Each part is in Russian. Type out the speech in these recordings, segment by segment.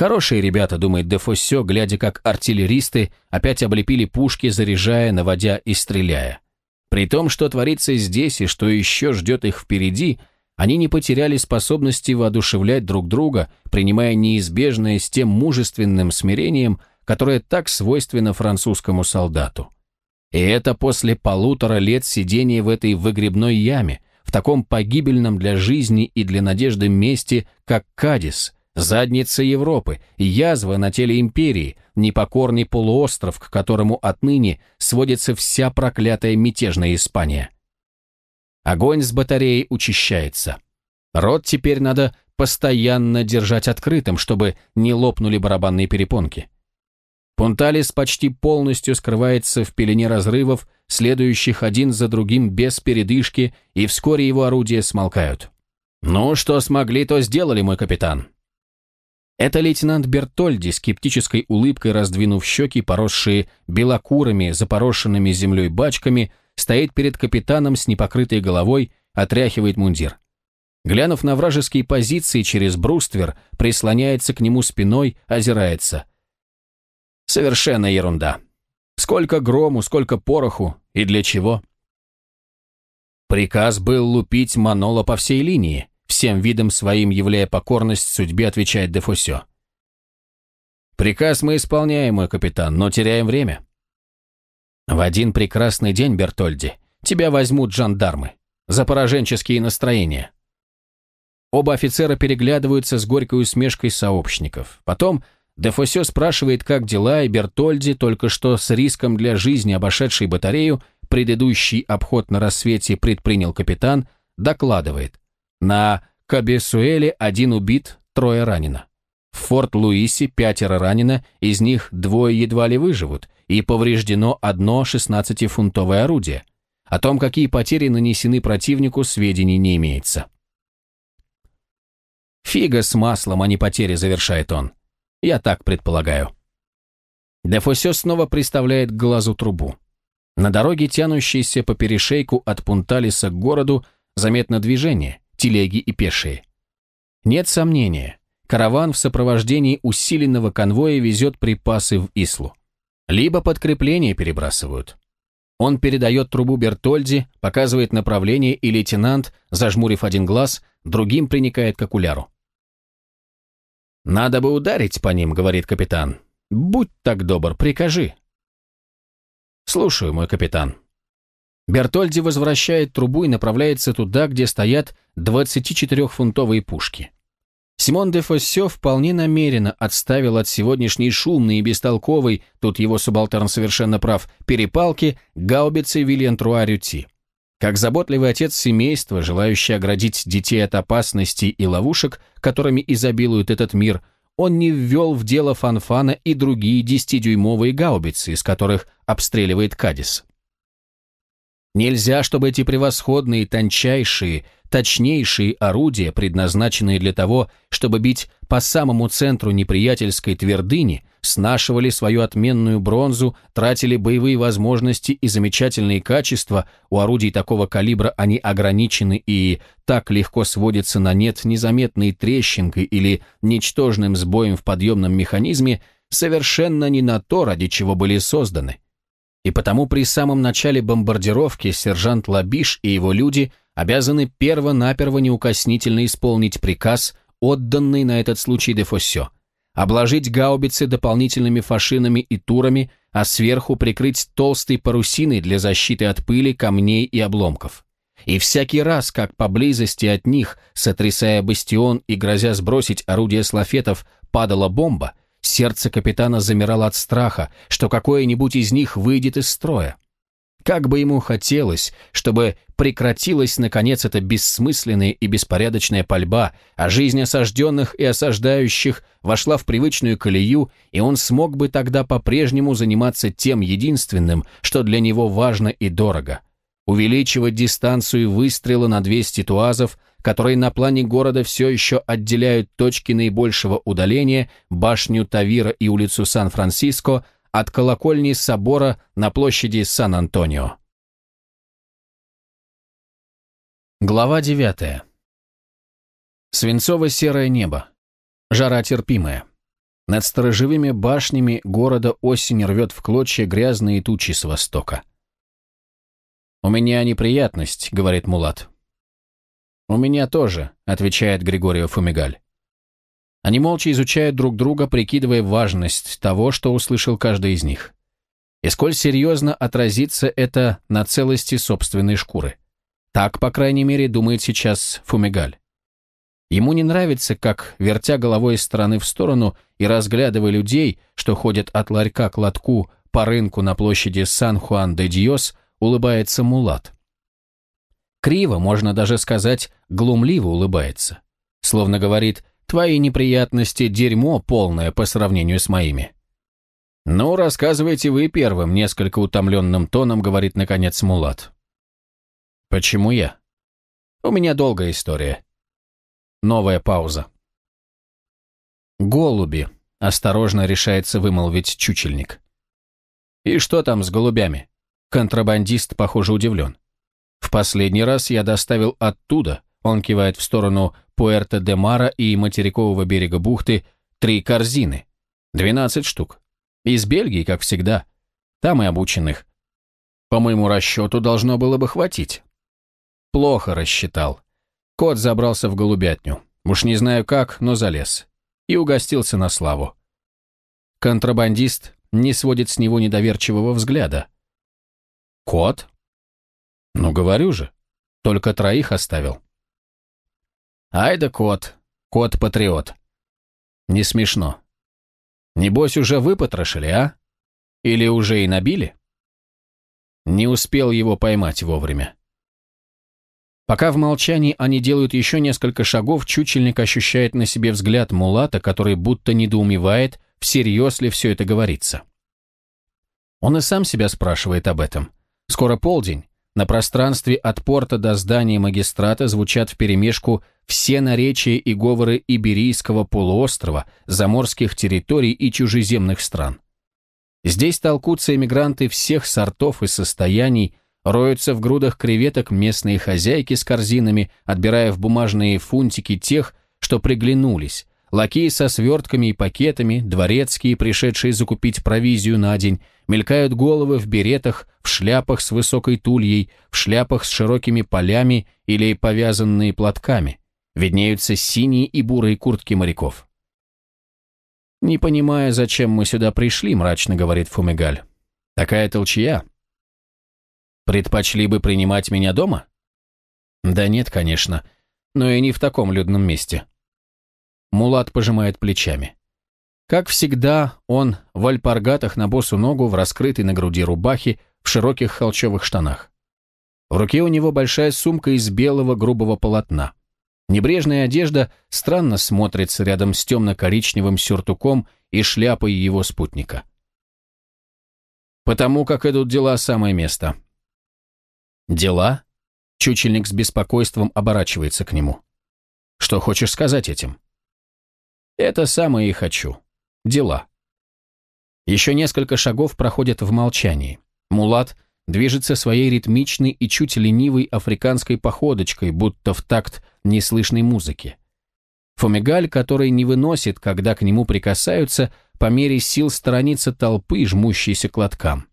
Хорошие ребята, думает Дефосе, глядя, как артиллеристы опять облепили пушки, заряжая, наводя и стреляя. При том, что творится здесь и что еще ждет их впереди, они не потеряли способности воодушевлять друг друга, принимая неизбежное с тем мужественным смирением, которое так свойственно французскому солдату. И это после полутора лет сидения в этой выгребной яме, в таком погибельном для жизни и для надежды месте, как Кадис, задница Европы, язва на теле империи, непокорный полуостров, к которому отныне сводится вся проклятая мятежная Испания. Огонь с батареей учащается. Рот теперь надо постоянно держать открытым, чтобы не лопнули барабанные перепонки. Пунталис почти полностью скрывается в пелене разрывов, следующих один за другим без передышки, и вскоре его орудия смолкают. «Ну, что смогли, то сделали, мой капитан». Это лейтенант Бертольди, скептической улыбкой раздвинув щеки, поросшие белокурами, запорошенными землей бачками, стоит перед капитаном с непокрытой головой, отряхивает мундир. Глянув на вражеские позиции через бруствер, прислоняется к нему спиной, озирается. Совершенно ерунда. Сколько грому, сколько пороху и для чего? Приказ был лупить Манола по всей линии, всем видом своим являя покорность судьбе, отвечает Дефосё. Приказ мы исполняем, мой капитан, но теряем время. В один прекрасный день, Бертольди, тебя возьмут жандармы за пораженческие настроения. Оба офицера переглядываются с горькой усмешкой сообщников. Потом Дефосе спрашивает, как дела, и Бертольди, только что с риском для жизни обошедший батарею, предыдущий обход на рассвете предпринял капитан, докладывает. На Кабесуэле один убит, трое ранено. В Форт-Луисе пятеро ранено, из них двое едва ли выживут, и повреждено одно 16-фунтовое орудие. О том, какие потери нанесены противнику, сведений не имеется. «Фига с маслом, а не потери», — завершает он. Я так предполагаю. Дефосе снова приставляет к глазу трубу. На дороге, тянущейся по перешейку от Пунталиса к городу, заметно движение, телеги и пешие. Нет сомнения, караван в сопровождении усиленного конвоя везет припасы в Ислу. Либо подкрепление перебрасывают. Он передает трубу Бертольди, показывает направление, и лейтенант, зажмурив один глаз, другим приникает к окуляру. «Надо бы ударить по ним», — говорит капитан. «Будь так добр, прикажи». «Слушаю, мой капитан». Бертольди возвращает трубу и направляется туда, где стоят 24-фунтовые пушки. Симон де Фоссё вполне намеренно отставил от сегодняшней шумной и бестолковой, тут его субалтерн совершенно прав, перепалки гаубицы Вильян Труарюти. Как заботливый отец семейства, желающий оградить детей от опасностей и ловушек, которыми изобилует этот мир, он не ввел в дело Фанфана и другие десятидюймовые гаубицы, из которых обстреливает Кадис. Нельзя, чтобы эти превосходные, тончайшие, точнейшие орудия, предназначенные для того, чтобы бить по самому центру неприятельской твердыни, снашивали свою отменную бронзу, тратили боевые возможности и замечательные качества, у орудий такого калибра они ограничены и так легко сводятся на нет незаметной трещинкой или ничтожным сбоем в подъемном механизме, совершенно не на то, ради чего были созданы. И потому при самом начале бомбардировки сержант Лабиш и его люди обязаны перво-наперво неукоснительно исполнить приказ, отданный на этот случай Дефосе, обложить гаубицы дополнительными фашинами и турами, а сверху прикрыть толстой парусиной для защиты от пыли, камней и обломков. И всякий раз, как поблизости от них, сотрясая бастион и грозя сбросить орудие с лафетов, падала бомба, сердце капитана замирало от страха, что какое-нибудь из них выйдет из строя. Как бы ему хотелось, чтобы прекратилась, наконец, эта бессмысленная и беспорядочная пальба, а жизнь осажденных и осаждающих вошла в привычную колею, и он смог бы тогда по-прежнему заниматься тем единственным, что для него важно и дорого – увеличивать дистанцию выстрела на 200 туазов, которые на плане города все еще отделяют точки наибольшего удаления, башню Тавира и улицу Сан-Франциско – от колокольни собора на площади Сан-Антонио. Глава 9. Свинцово-серое небо. Жара терпимая. Над сторожевыми башнями города осень рвет в клочья грязные тучи с востока. «У меня неприятность», — говорит Мулат. «У меня тоже», — отвечает Григорио Фумигаль. Они молча изучают друг друга, прикидывая важность того, что услышал каждый из них. И сколь серьезно отразится это на целости собственной шкуры. Так, по крайней мере, думает сейчас Фумигаль. Ему не нравится, как, вертя головой из стороны в сторону и разглядывая людей, что ходят от ларька к лотку по рынку на площади Сан-Хуан-де-Диос, улыбается Мулат. Криво, можно даже сказать, глумливо улыбается. Словно говорит, твои неприятности – дерьмо полное по сравнению с моими. «Ну, рассказывайте вы первым», – несколько утомленным тоном говорит, наконец, Мулат. «Почему я?» «У меня долгая история». Новая пауза. «Голуби», – осторожно решается вымолвить чучельник. «И что там с голубями?» Контрабандист, похоже, удивлен. В последний раз я доставил оттуда, он кивает в сторону Пуэрто-де-Мара и материкового берега бухты, три корзины. Двенадцать штук. Из Бельгии, как всегда. Там и обученных. По моему расчету, должно было бы хватить. Плохо рассчитал. Кот забрался в голубятню. Уж не знаю как, но залез. И угостился на славу. Контрабандист не сводит с него недоверчивого взгляда. Кот? Ну, говорю же. Только троих оставил. Ай да кот. Кот-патриот. Не смешно. Небось, уже выпотрошили, а? Или уже и набили? Не успел его поймать вовремя. Пока в молчании они делают еще несколько шагов, чучельник ощущает на себе взгляд Мулата, который будто недоумевает, всерьез ли все это говорится. Он и сам себя спрашивает об этом. Скоро полдень. На пространстве от порта до здания магистрата звучат вперемешку все наречия и говоры Иберийского полуострова, заморских территорий и чужеземных стран. Здесь толкутся эмигранты всех сортов и состояний, роются в грудах креветок местные хозяйки с корзинами, отбирая в бумажные фунтики тех, что приглянулись, лакеи со свертками и пакетами, дворецкие, пришедшие закупить провизию на день, мелькают головы в беретах, в шляпах с высокой тульей, в шляпах с широкими полями или повязанные платками. Виднеются синие и бурые куртки моряков. «Не понимая, зачем мы сюда пришли», — мрачно говорит Фумигаль. «Такая толчья». «Предпочли бы принимать меня дома?» «Да нет, конечно, но и не в таком людном месте». Мулат пожимает плечами. Как всегда, он в альпаргатах на босу ногу, в раскрытой на груди рубахе, в широких холчевых штанах. В руке у него большая сумка из белого грубого полотна. Небрежная одежда странно смотрится рядом с темно-коричневым сюртуком и шляпой его спутника. «Потому как идут дела, самое место». «Дела?» Чучельник с беспокойством оборачивается к нему. «Что хочешь сказать этим?» «Это самое и хочу. Дела». Еще несколько шагов проходят в молчании. Мулат движется своей ритмичной и чуть ленивой африканской походочкой, будто в такт неслышной музыки. Фомигаль, который не выносит, когда к нему прикасаются, по мере сил сторонится толпы, жмущейся к лоткам.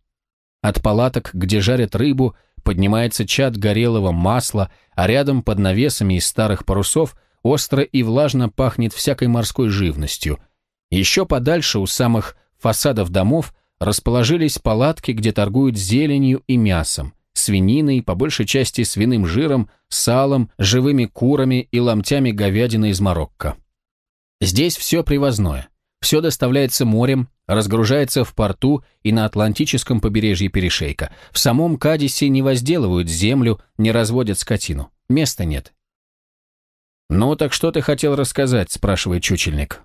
От палаток, где жарят рыбу, поднимается чад горелого масла, а рядом под навесами из старых парусов остро и влажно пахнет всякой морской живностью. Еще подальше, у самых фасадов домов, расположились палатки, где торгуют зеленью и мясом, свининой, по большей части свиным жиром, салом, живыми курами и ломтями говядины из Марокко. Здесь все привозное. Все доставляется морем, разгружается в порту и на Атлантическом побережье перешейка. В самом Кадисе не возделывают землю, не разводят скотину. Места нет. «Ну, так что ты хотел рассказать?» – спрашивает чучельник.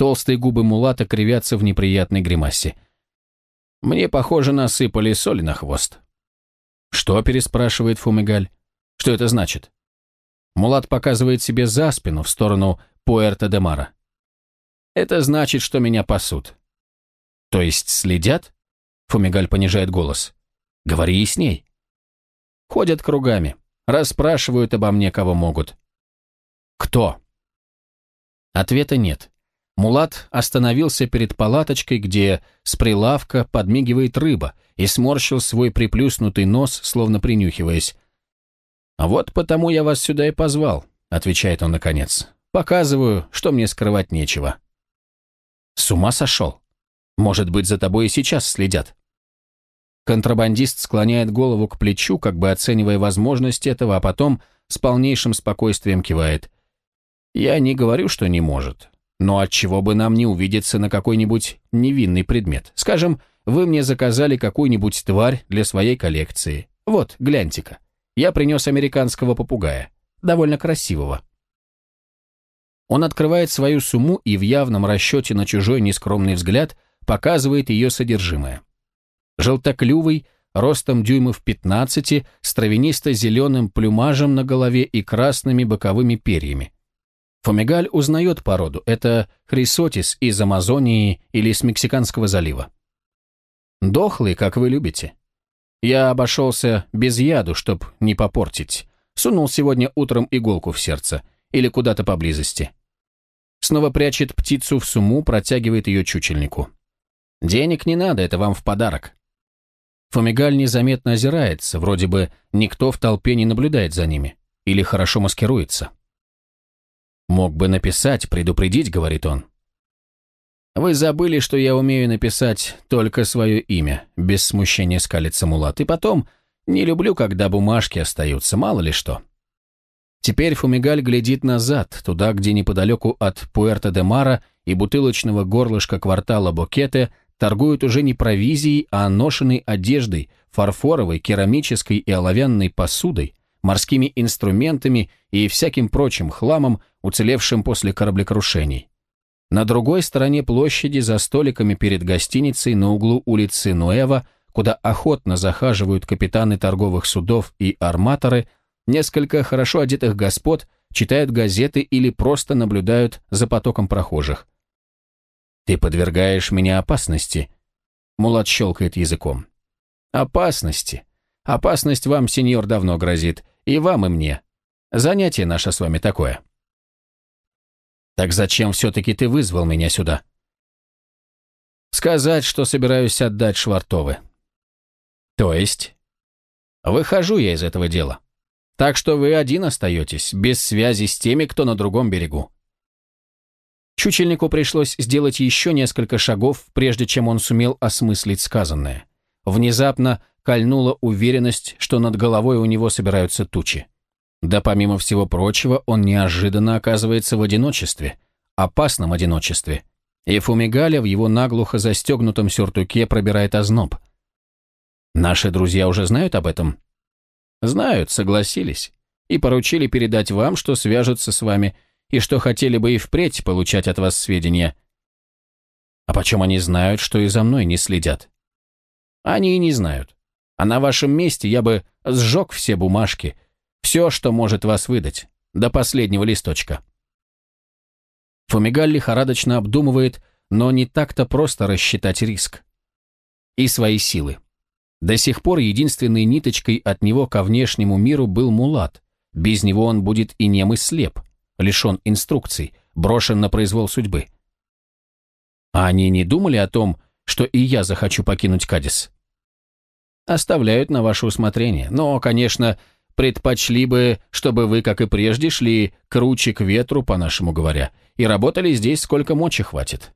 Толстые губы мулата кривятся в неприятной гримасе. «Мне, похоже, насыпали соли на хвост». «Что?» – переспрашивает Фумигаль. «Что это значит?» Мулат показывает себе за спину, в сторону Пуэрто-де-Мара. «Это значит, что меня пасут». «То есть следят?» Фумигаль понижает голос. «Говори ясней». «Ходят кругами, расспрашивают обо мне, кого могут. Кто? Ответа нет. Мулат остановился перед палаточкой, где с прилавка подмигивает рыба, и сморщил свой приплюснутый нос, словно принюхиваясь. «А вот потому я вас сюда и позвал», — отвечает он наконец. «Показываю, что мне скрывать нечего». «С ума сошел? Может быть, за тобой и сейчас следят?» Контрабандист склоняет голову к плечу, как бы оценивая возможность этого, а потом с полнейшим спокойствием кивает. «Я не говорю, что не может. Но отчего бы нам не увидеться на какой-нибудь невинный предмет? Скажем, вы мне заказали какую-нибудь тварь для своей коллекции. Вот, гляньте-ка. Я принес американского попугая. Довольно красивого. Он открывает свою сумму и в явном расчете на чужой нескромный взгляд показывает ее содержимое. Желтоклювый, ростом дюймов 15, с травянисто-зеленым плюмажем на голове и красными боковыми перьями. Фомигаль узнает породу. Это хрисотис из Амазонии или с Мексиканского залива. Дохлый, как вы любите. Я обошелся без яду, чтоб не попортить. Сунул сегодня утром иголку в сердце или куда-то поблизости. Снова прячет птицу в сумму, протягивает ее чучельнику. Денег не надо, это вам в подарок. Фомигаль незаметно озирается, вроде бы никто в толпе не наблюдает за ними. Или хорошо маскируется. «Мог бы написать, предупредить», — говорит он. «Вы забыли, что я умею написать только свое имя», — без смущения скалится Мулат. «И потом, не люблю, когда бумажки остаются, мало ли что». Теперь Фумигаль глядит назад, туда, где неподалеку от Пуэрто-де-Мара и бутылочного горлышка квартала Бокете торгуют уже не провизией, а ношенной одеждой, фарфоровой, керамической и оловянной посудой, морскими инструментами и всяким прочим хламом, уцелевшим после кораблекрушений. На другой стороне площади, за столиками перед гостиницей на углу улицы Нуэва, куда охотно захаживают капитаны торговых судов и арматоры, несколько хорошо одетых господ читают газеты или просто наблюдают за потоком прохожих. «Ты подвергаешь меня опасности», — Мулат щелкает языком. «Опасности. Опасность вам, сеньор, давно грозит. И вам, и мне. Занятие наше с вами такое. Так зачем все-таки ты вызвал меня сюда? Сказать, что собираюсь отдать Швартовы. То есть? Выхожу я из этого дела. Так что вы один остаетесь, без связи с теми, кто на другом берегу. Чучельнику пришлось сделать еще несколько шагов, прежде чем он сумел осмыслить сказанное. Внезапно кольнула уверенность, что над головой у него собираются тучи. Да помимо всего прочего, он неожиданно оказывается в одиночестве, опасном одиночестве. И Фумигаля в его наглухо застегнутом сюртуке пробирает озноб. Наши друзья уже знают об этом? Знают, согласились. И поручили передать вам, что свяжутся с вами, и что хотели бы и впредь получать от вас сведения. А почем они знают, что и за мной не следят? Они и не знают. А на вашем месте я бы сжег все бумажки, все, что может вас выдать, до последнего листочка. Фумигаль лихорадочно обдумывает, но не так-то просто рассчитать риск. И свои силы. До сих пор единственной ниточкой от него ко внешнему миру был Мулат. Без него он будет и нем и слеп, лишен инструкций, брошен на произвол судьбы. А они не думали о том, что и я захочу покинуть Кадис? Оставляют на ваше усмотрение, но, конечно, предпочли бы, чтобы вы, как и прежде, шли круче к ветру, по-нашему говоря, и работали здесь сколько мочи хватит.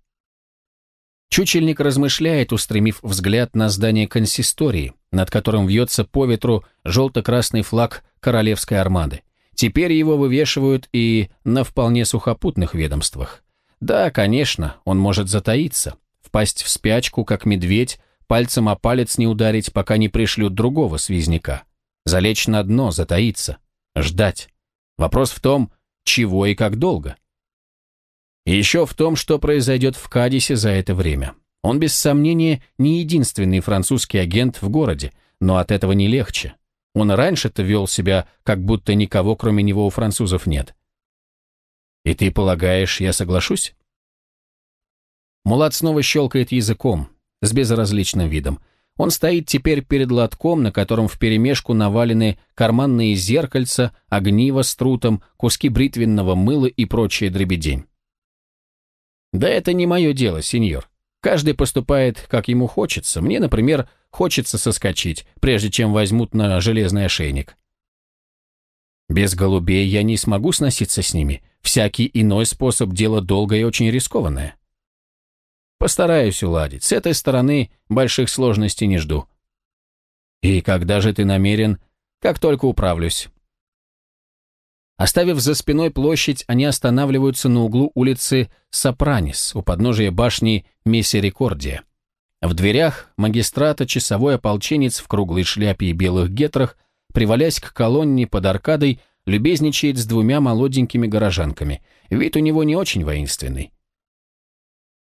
Чучельник размышляет, устремив взгляд на здание консистории, над которым вьется по ветру желто-красный флаг королевской армады. Теперь его вывешивают и на вполне сухопутных ведомствах. Да, конечно, он может затаиться, впасть в спячку, как медведь, пальцем о палец не ударить, пока не пришлют другого связняка. Залечь на дно, затаиться, ждать. Вопрос в том, чего и как долго. И еще в том, что произойдет в Кадисе за это время. Он, без сомнения, не единственный французский агент в городе, но от этого не легче. Он раньше-то вел себя, как будто никого, кроме него, у французов нет. И ты полагаешь, я соглашусь? Мулат снова щелкает языком, с безразличным видом. Он стоит теперь перед лотком, на котором вперемешку навалены карманные зеркальца, огниво с трутом, куски бритвенного мыла и прочая дребедень. Да это не мое дело, сеньор. Каждый поступает, как ему хочется. Мне, например, хочется соскочить, прежде чем возьмут на железный ошейник. Без голубей я не смогу сноситься с ними. Всякий иной способ – дело долгое и очень рискованное. Постараюсь уладить. С этой стороны больших сложностей не жду. И когда же ты намерен? Как только управлюсь. Оставив за спиной площадь, они останавливаются на углу улицы Сопранис, у подножия башни Миссерикордия. В дверях магистрата часовой ополченец в круглой шляпе и белых гетрах, привалясь к колонне под аркадой, любезничает с двумя молоденькими горожанками. Вид у него не очень воинственный.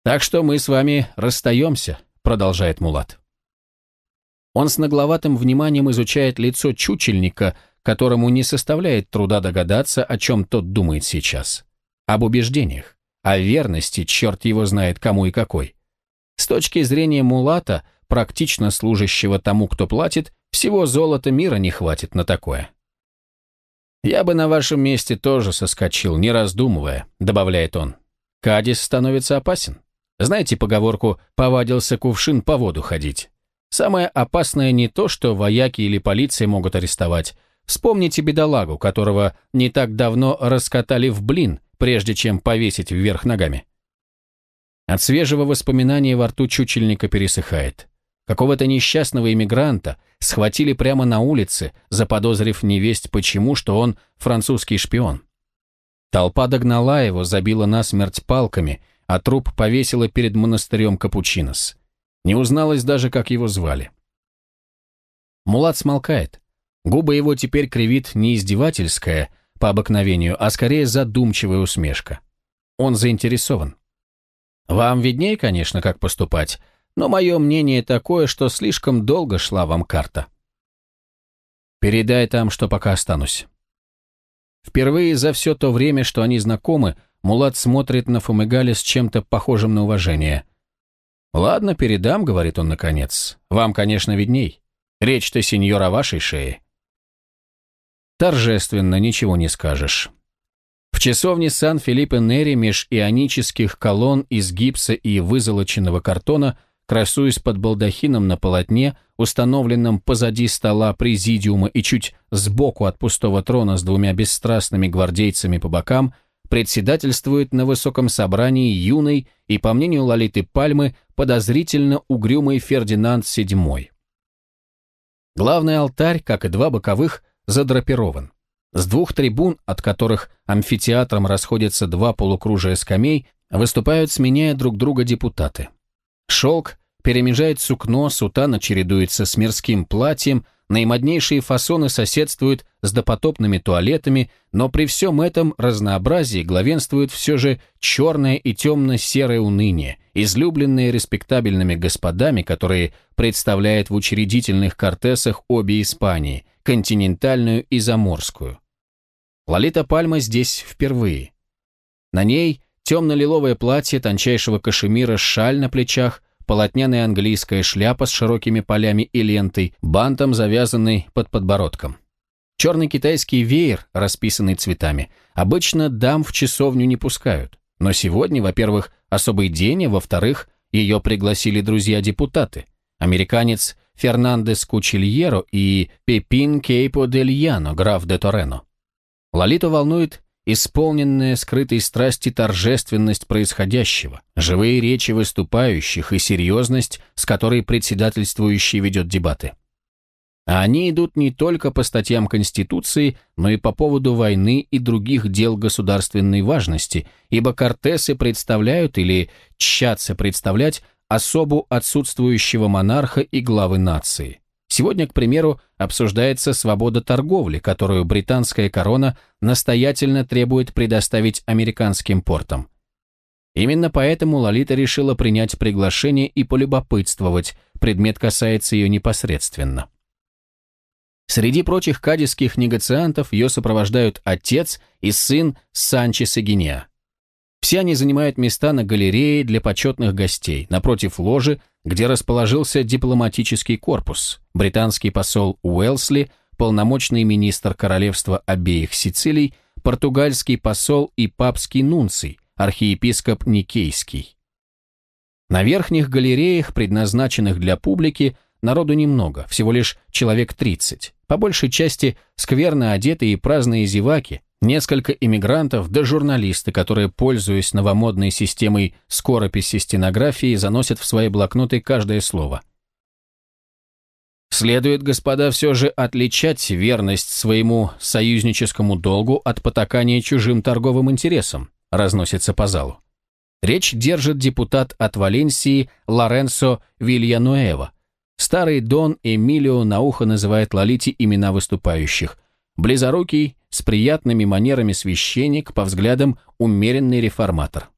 «Так что мы с вами расстаемся», — продолжает Мулат. Он с нагловатым вниманием изучает лицо чучельника, которому не составляет труда догадаться, о чем тот думает сейчас. Об убеждениях, о верности, черт его знает кому и какой. С точки зрения Мулата, практично служащего тому, кто платит, всего золота мира не хватит на такое. «Я бы на вашем месте тоже соскочил, не раздумывая», — добавляет он. «Кадис становится опасен. Знаете поговорку «повадился кувшин по воду ходить»? Самое опасное не то, что вояки или полиция могут арестовать, Вспомните бедолагу, которого не так давно раскатали в блин, прежде чем повесить вверх ногами. От свежего воспоминания во рту чучельника пересыхает. Какого-то несчастного иммигранта схватили прямо на улице, заподозрив невесть почему, что он французский шпион. Толпа догнала его, забила насмерть палками, а труп повесила перед монастырем Капучинос. Не узналось даже, как его звали. Мулат смолкает. Губы его теперь кривит не издевательская, по обыкновению, а скорее задумчивая усмешка. Он заинтересован. Вам виднее, конечно, как поступать, но мое мнение такое, что слишком долго шла вам карта. Передай там, что пока останусь. Впервые за все то время, что они знакомы, Мулат смотрит на Фумегали с чем-то похожим на уважение. «Ладно, передам», — говорит он наконец. «Вам, конечно, видней. Речь-то, сеньор, о вашей шее. Торжественно, ничего не скажешь. В часовне Сан-Филиппе Нери меж ионических колонн из гипса и вызолоченного картона, красуясь под балдахином на полотне, установленном позади стола президиума и чуть сбоку от пустого трона с двумя бесстрастными гвардейцами по бокам, председательствует на высоком собрании юный и, по мнению Лолиты Пальмы, подозрительно угрюмый Фердинанд VII. Главный алтарь, как и два боковых, задрапирован. С двух трибун, от которых амфитеатром расходятся два полукружия скамей, выступают, сменяя друг друга депутаты. Шелк перемежает сукно, сутана чередуется с мирским платьем, наимоднейшие фасоны соседствуют с допотопными туалетами, но при всем этом разнообразии главенствует все же черное и темно-серое уныние, излюбленное респектабельными господами, которые представляют в учредительных кортесах обе Испании – континентальную и заморскую. Лолита Пальма здесь впервые. На ней темно-лиловое платье тончайшего кашемира, шаль на плечах, полотняная английская шляпа с широкими полями и лентой, бантом завязанный под подбородком. Черный китайский веер, расписанный цветами, обычно дам в часовню не пускают. Но сегодня, во-первых, особый день, а во-вторых, ее пригласили друзья-депутаты. Американец Фернандес Кучильеро и Пепин Кейпо дель Яно, граф де Торено. Лолиту волнует исполненная скрытой страсти торжественность происходящего, живые речи выступающих и серьезность, с которой председательствующий ведет дебаты. А они идут не только по статьям Конституции, но и по поводу войны и других дел государственной важности, ибо Кортесы представляют или тщатся представлять особу отсутствующего монарха и главы нации. Сегодня, к примеру, обсуждается свобода торговли, которую британская корона настоятельно требует предоставить американским портам. Именно поэтому Лолита решила принять приглашение и полюбопытствовать, предмет касается ее непосредственно. Среди прочих кадисских негациантов ее сопровождают отец и сын Санчес и Гинеа. Все они занимают места на галерее для почетных гостей, напротив ложи, где расположился дипломатический корпус, британский посол Уэлсли, полномочный министр королевства обеих Сицилий, португальский посол и папский нунций, архиепископ Никейский. На верхних галереях, предназначенных для публики, народу немного, всего лишь человек 30. По большей части скверно одетые и праздные зеваки, несколько иммигрантов да журналисты, которые, пользуясь новомодной системой скорописи стенографии, заносят в свои блокноты каждое слово. Следует, господа, все же отличать верность своему союзническому долгу от потакания чужим торговым интересам, разносится по залу. Речь держит депутат от Валенсии Лоренцо Вильянуэва. Старый Дон Эмилио на ухо называет Лолите имена выступающих. Близорукий, с приятными манерами священник, по взглядам умеренный реформатор.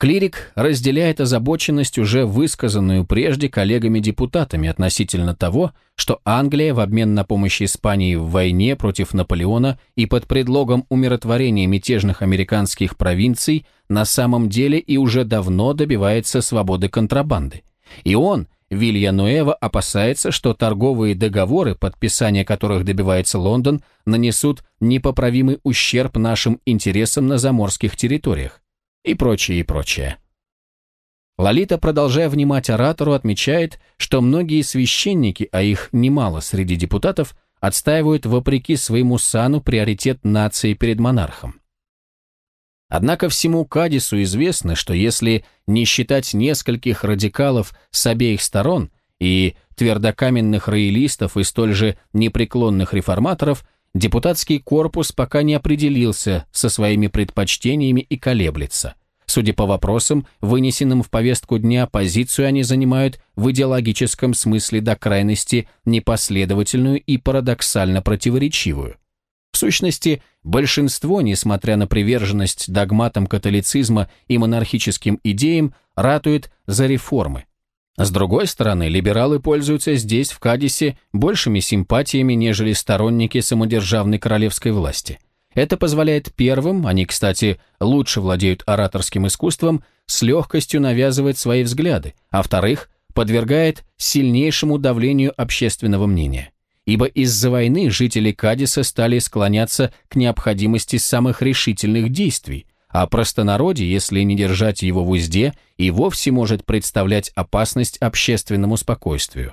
Клирик разделяет озабоченность, уже высказанную прежде коллегами-депутатами относительно того, что Англия в обмен на помощь Испании в войне против Наполеона и под предлогом умиротворения мятежных американских провинций на самом деле и уже давно добивается свободы контрабанды. И он, Вильянуэва, опасается, что торговые договоры, подписание которых добивается Лондон, нанесут непоправимый ущерб нашим интересам на заморских территориях и прочее, и прочее. Лолита, продолжая внимать оратору, отмечает, что многие священники, а их немало среди депутатов, отстаивают вопреки своему сану приоритет нации перед монархом. Однако всему Кадису известно, что если не считать нескольких радикалов с обеих сторон и твердокаменных роялистов и столь же непреклонных реформаторов, депутатский корпус пока не определился со своими предпочтениями и колеблется. Судя по вопросам, вынесенным в повестку дня, позицию они занимают в идеологическом смысле до крайности непоследовательную и парадоксально противоречивую. В сущности, большинство, несмотря на приверженность догматам католицизма и монархическим идеям, ратует за реформы, с другой стороны, либералы пользуются здесь, в Кадисе, большими симпатиями, нежели сторонники самодержавной королевской власти. Это позволяет первым, они, кстати, лучше владеют ораторским искусством, с легкостью навязывать свои взгляды, а вторых, подвергает сильнейшему давлению общественного мнения. Ибо из-за войны жители Кадиса стали склоняться к необходимости самых решительных действий – а простонародье, если не держать его в узде, и вовсе может представлять опасность общественному спокойствию.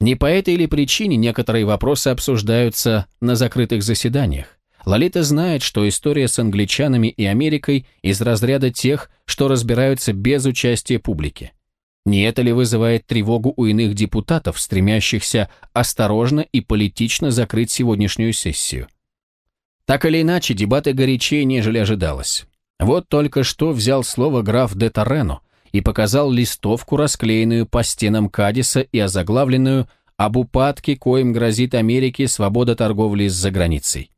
Не по этой ли причине некоторые вопросы обсуждаются на закрытых заседаниях? Лолита знает, что история с англичанами и Америкой из разряда тех, что разбираются без участия публики. Не это ли вызывает тревогу у иных депутатов, стремящихся осторожно и политично закрыть сегодняшнюю сессию? Так или иначе, дебаты горячее, нежели ожидалось. Вот только что взял слово граф де Торрено и показал листовку, расклеенную по стенам Кадиса и озаглавленную «Об упадке, коим грозит Америке свобода торговли с заграницей».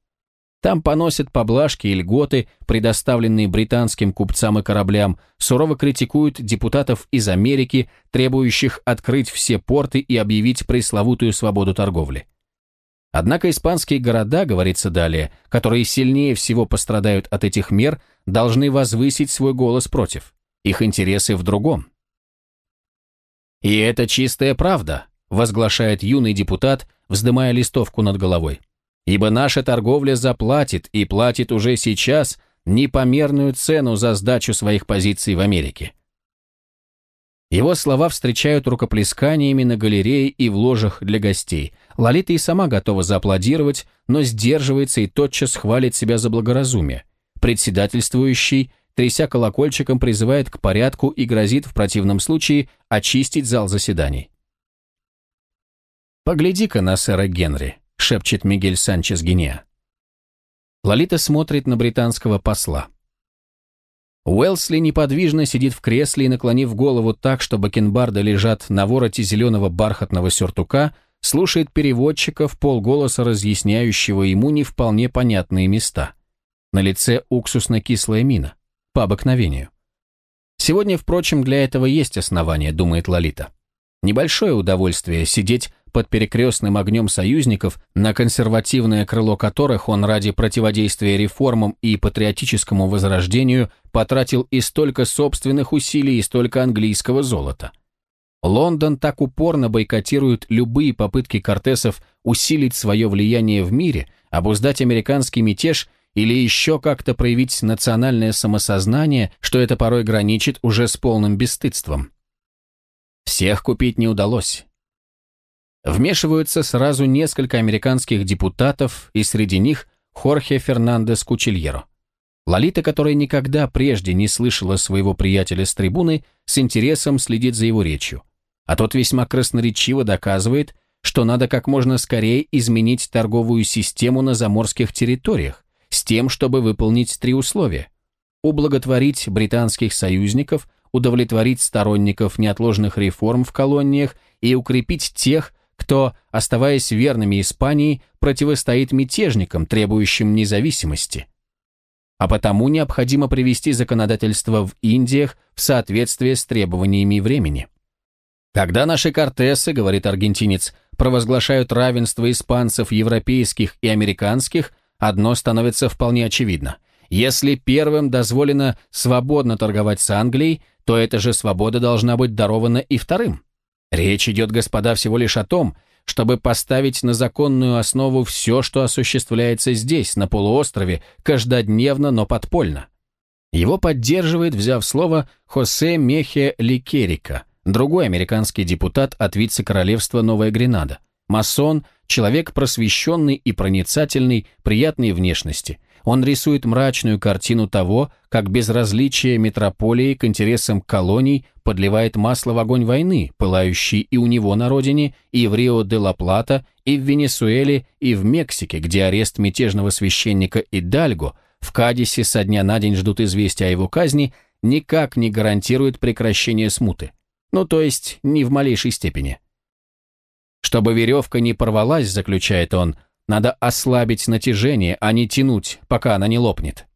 Там поносят поблажки и льготы, предоставленные британским купцам и кораблям, сурово критикуют депутатов из Америки, требующих открыть все порты и объявить пресловутую свободу торговли. Однако испанские города, говорится далее, которые сильнее всего пострадают от этих мер, должны возвысить свой голос против. Их интересы в другом. «И это чистая правда», – возглашает юный депутат, вздымая листовку над головой. «Ибо наша торговля заплатит, и платит уже сейчас, непомерную цену за сдачу своих позиций в Америке. Его слова встречают рукоплесканиями на галерее и в ложах для гостей. Лолита и сама готова зааплодировать, но сдерживается и тотчас хвалит себя за благоразумие. Председательствующий, тряся колокольчиком, призывает к порядку и грозит в противном случае очистить зал заседаний. «Погляди-ка на сэра Генри», — шепчет Мигель Санчес Гинеа. Лолита смотрит на британского посла. Уэлсли неподвижно сидит в кресле и, наклонив голову так, что бакенбарды лежат на вороте зеленого бархатного сюртука, слушает переводчика в полголоса разъясняющего ему не вполне понятные места. На лице уксусно-кислая мина. По обыкновению. Сегодня, впрочем, для этого есть основания, думает Лолита. Небольшое удовольствие сидеть под перекрестным огнем союзников, на консервативное крыло которых он ради противодействия реформам и патриотическому возрождению потратил и столько собственных усилий, и столько английского золота. Лондон так упорно бойкотирует любые попытки Кортесов усилить свое влияние в мире, обуздать американский мятеж или еще как-то проявить национальное самосознание, что это порой граничит уже с полным бесстыдством. Всех купить не удалось. Вмешиваются сразу несколько американских депутатов, и среди них Хорхе Фернандес Кучильеро. Лолита, которая никогда прежде не слышала своего приятеля с трибуны, с интересом следит за его речью. А тот весьма красноречиво доказывает, что надо как можно скорее изменить торговую систему на заморских территориях, с тем, чтобы выполнить три условия. Ублаготворить британских союзников, удовлетворить сторонников неотложных реформ в колониях и укрепить тех, кто, оставаясь верными Испании, противостоит мятежникам, требующим независимости. А потому необходимо привести законодательство в Индиях в соответствие с требованиями времени. Когда наши кортесы, говорит аргентинец, провозглашают равенство испанцев, европейских и американских, одно становится вполне очевидно. Если первым дозволено свободно торговать с Англией, то эта же свобода должна быть дарована и вторым. Речь идет, господа, всего лишь о том, чтобы поставить на законную основу все, что осуществляется здесь, на полуострове, каждодневно, но подпольно. Его поддерживает, взяв слово, Хосе Мехе Ликерика, другой американский депутат от вице-королевства Новая Гренада, масон, человек просвещенный и проницательный, приятной внешности, он рисует мрачную картину того, как безразличие метрополии к интересам колоний подливает масло в огонь войны, пылающий и у него на родине, и в Рио-де-ла-Плата, и в Венесуэле, и в Мексике, где арест мятежного священника Идальго, в Кадисе со дня на день ждут известия о его казни, никак не гарантирует прекращение смуты. Ну, то есть, ни в малейшей степени. Чтобы веревка не порвалась, заключает он, надо ослабить натяжение, а не тянуть, пока она не лопнет.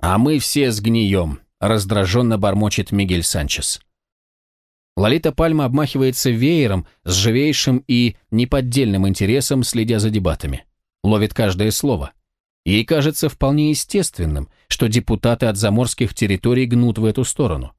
«А мы все сгнием», — раздраженно бормочет Мигель Санчес. Лолита Пальма обмахивается веером с живейшим и неподдельным интересом, следя за дебатами. Ловит каждое слово. Ей кажется вполне естественным, что депутаты от заморских территорий гнут в эту сторону.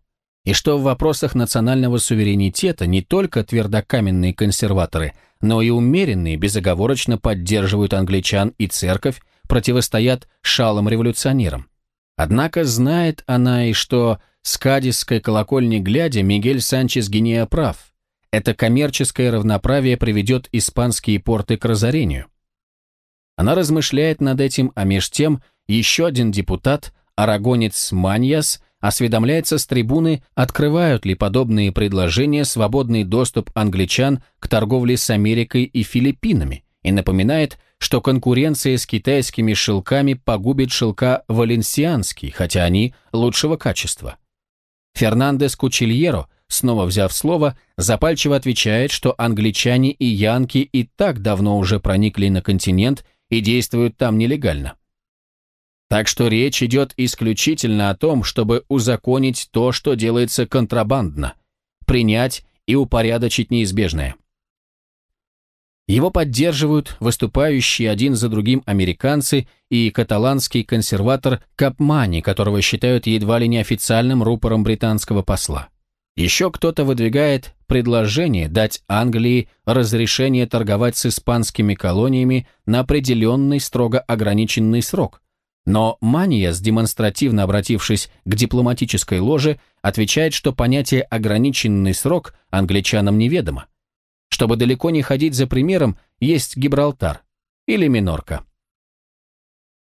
И что в вопросах национального суверенитета не только твердокаменные консерваторы, но и умеренные безоговорочно поддерживают англичан и церковь, противостоят шалым революционерам. Однако знает она и что с кадисской колокольни глядя Мигель Санчес Гинея прав. Это коммерческое равноправие приведет испанские порты к разорению. Она размышляет над этим, а меж тем еще один депутат, арагонец Маньяс, осведомляется с трибуны, открывают ли подобные предложения свободный доступ англичан к торговле с Америкой и Филиппинами, и напоминает, что конкуренция с китайскими шелками погубит шелка валенсианский, хотя они лучшего качества. Фернандес Кучильеро, снова взяв слово, запальчиво отвечает, что англичане и янки и так давно уже проникли на континент и действуют там нелегально. Так что речь идет исключительно о том, чтобы узаконить то, что делается контрабандно, принять и упорядочить неизбежное. Его поддерживают выступающие один за другим американцы и каталанский консерватор Капмани, которого считают едва ли неофициальным рупором британского посла. Еще кто-то выдвигает предложение дать Англии разрешение торговать с испанскими колониями на определенный строго ограниченный срок, но Маниас, демонстративно обратившись к дипломатической ложе, отвечает, что понятие «ограниченный срок» англичанам неведомо. Чтобы далеко не ходить за примером, есть Гибралтар или Минорка.